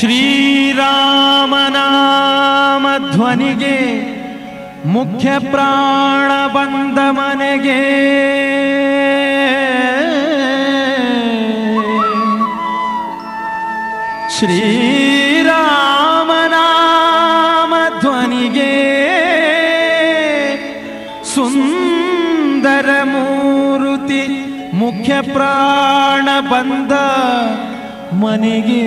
ಶ್ರೀರಾಮನಾಮ ಧ್ವನಿಗೆ ಮುಖ್ಯ ಪ್ರಾಣ ಬಂದ ಮನೆಗೆ. ಶ್ರೀರಾಮನಾಮ ಧ್ವನಿಗೆ ಸುಂದರ ಮೂರುತಿ ಮುಖ್ಯ ಪ್ರಾಣ ಬಂದ ಮನೆಗೆ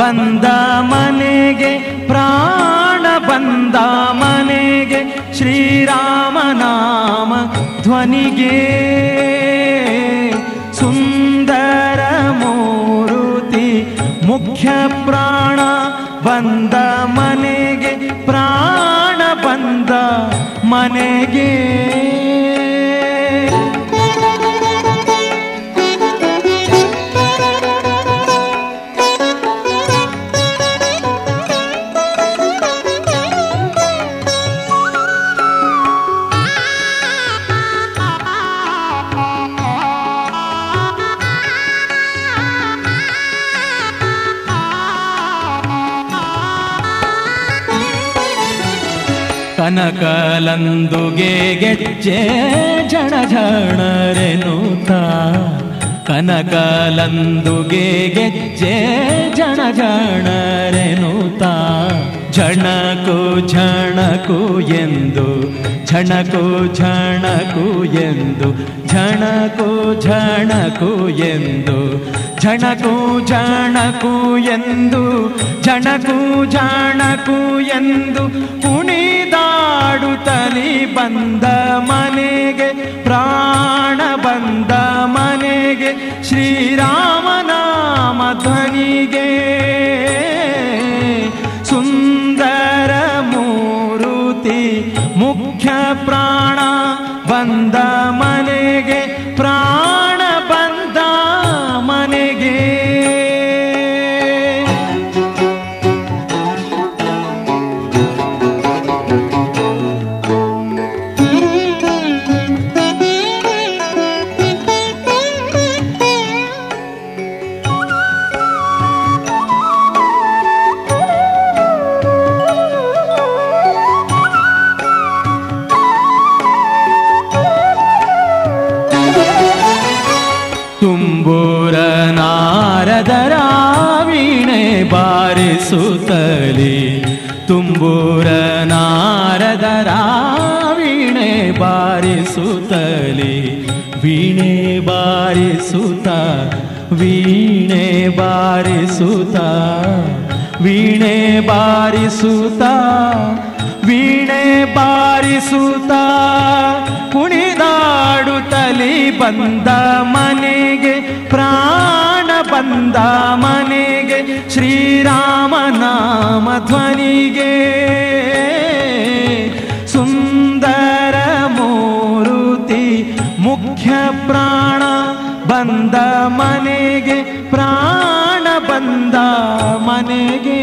ಬಂದ ಮನೆಗೆ, ಪ್ರಾಣ ಬಂದ ಮನೆಗೆ ಶ್ರೀರಾಮ ನಾಮ ಧ್ವನಿಗೆ. ಸುಂದರ ಮೂರುತಿ, ಮುಖ್ಯ ಪ್ರಾಣ ಬಂದ ಮನೆಗೆ, ಪ್ರಾಣ ಬಂದ ಮನೆಗೆ. ಕನಕಲಂದುಗೆ ಗೆಜ್ಜೆ ಜಣ ಜಣರೆನುತ ಕನಕಲಂದುಗೆ ಗೆಜ್ಜೆ ಜಣ ಜಣರೆನುತ ಝಣಕು ಝಣಕು ಎಂದು ಝಣಕು ಝಣಕು ಎಂದು, ಝಣಕು ಝಣಕು ಎಂದು, ಝಣಕು ಝಣಕು ಎಂದು, ಝಣಕು ಝಣಕು ಎಂದು ಕುಣಿದಾಡುತ್ತಲಿ ಬಂದ ಮನೆಗೆ, ಪ್ರಾಣ ಬಂದ ಮನೆಗೆ ಶ್ರೀರಾಮನಾಮ ಧ್ವನಿಗೆ. ವೀಣೆ ಬಾರಿಸುತ್ತಲಿ. ತುಂಬೂರ ನಾರದರ ವೀಣೆ ಬಾರಿಸುತ್ತಲಿ. ವೀಣೆ ಬಾರಿಸುತ್ತ ವೀಣೆ ಬಾರಿಸುತ್ತ ವೀಣೆ ಬಾರಿಸುತ್ತ ವೀಣೆ ಬಾರಿಸುತ್ತ. ಕುಣಿದಾಡುತ್ತಲಿ ಬಂದ ಮನೆ ಬಂದ ಮನೆಗೆ ಶ್ರೀರಾಮ ನಾಮ ಧ್ವನಿಗೆ ಸುಂದರ ಮೂರುತಿ ಮುಖ್ಯ ಪ್ರಾಣ ಬಂದ ಮನೆಗೆ ಪ್ರಾಣ ಬಂದ ಮನೆಗೆ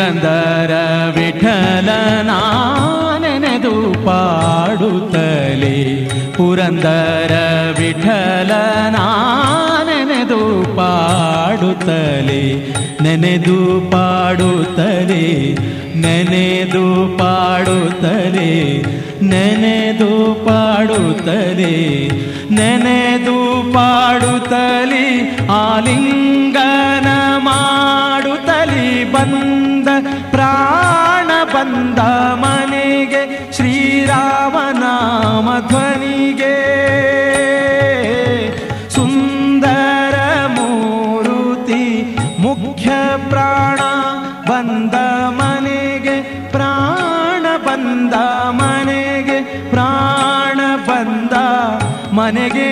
ಪುರಂದರ ವಿಠಲನ ನೆನೆದು ಪಾಡುತ್ತಲೇ. ಪುರಂದರ ವಿಠಲನ ನೆನೆದು ಪಾಡುತ್ತಲೇ. ನೆನೆದು ಪಾಡುತ್ತಲೇ ನೆನೆದು ಪಾಡುತ್ತಲೇ ನೆನೆದು ಪಾಡುತ್ತಲೇ ನೆನೆದು ಪಾಡುತ್ತಲೇ. ಆಲಿಂಗನ ಮಾಡುತ್ತಲಿ ಬಂದ ಪ್ರಾಣ ಬಂದ ಮನೆಗೆ ಶ್ರೀರಾಮನಾಮ ಧ್ವನಿಗೆ ಸುಂದರ ಮೂರುತಿ ಮುಖ್ಯ ಪ್ರಾಣ ಬಂದ ಮನೆಗೆ ಪ್ರಾಣ ಬಂದ ಮನೆಗೆ ಪ್ರಾಣ ಬಂದ ಮನೆಗೆ